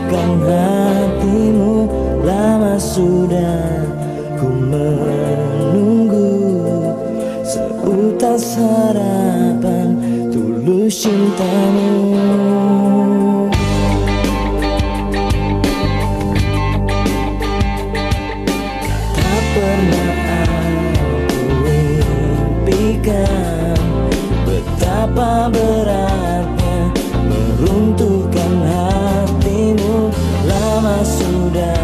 Bukan hatimu lama sudah ku menunggu. Seutas harapan tulus cintamu. sudah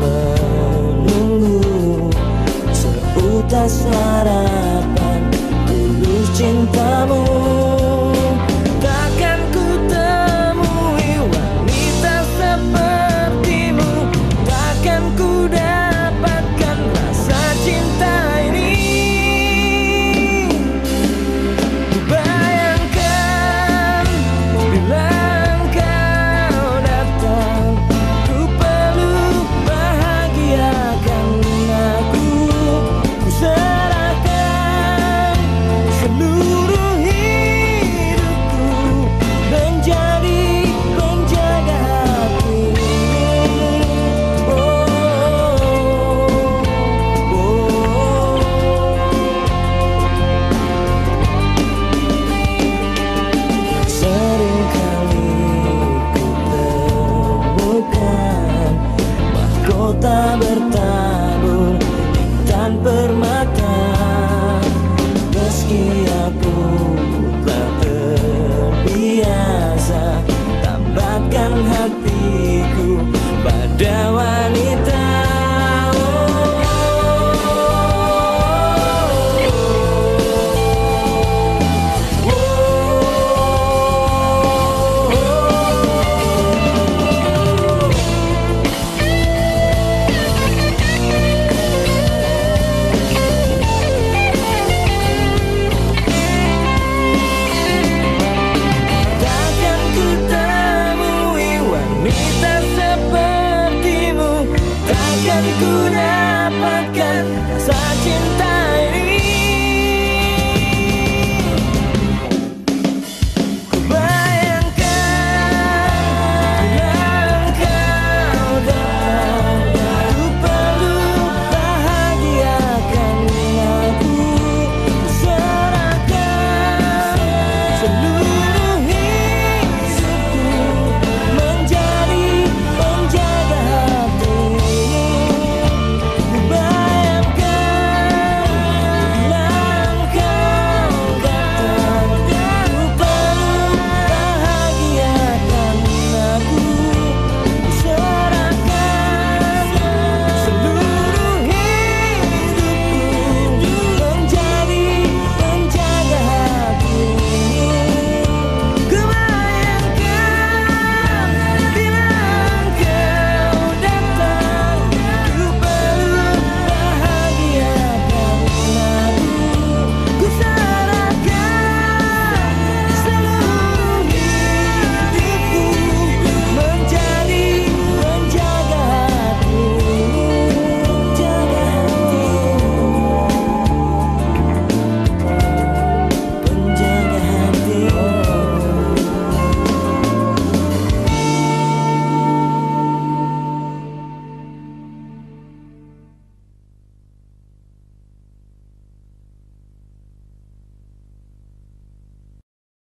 menunggu seutas suara. good.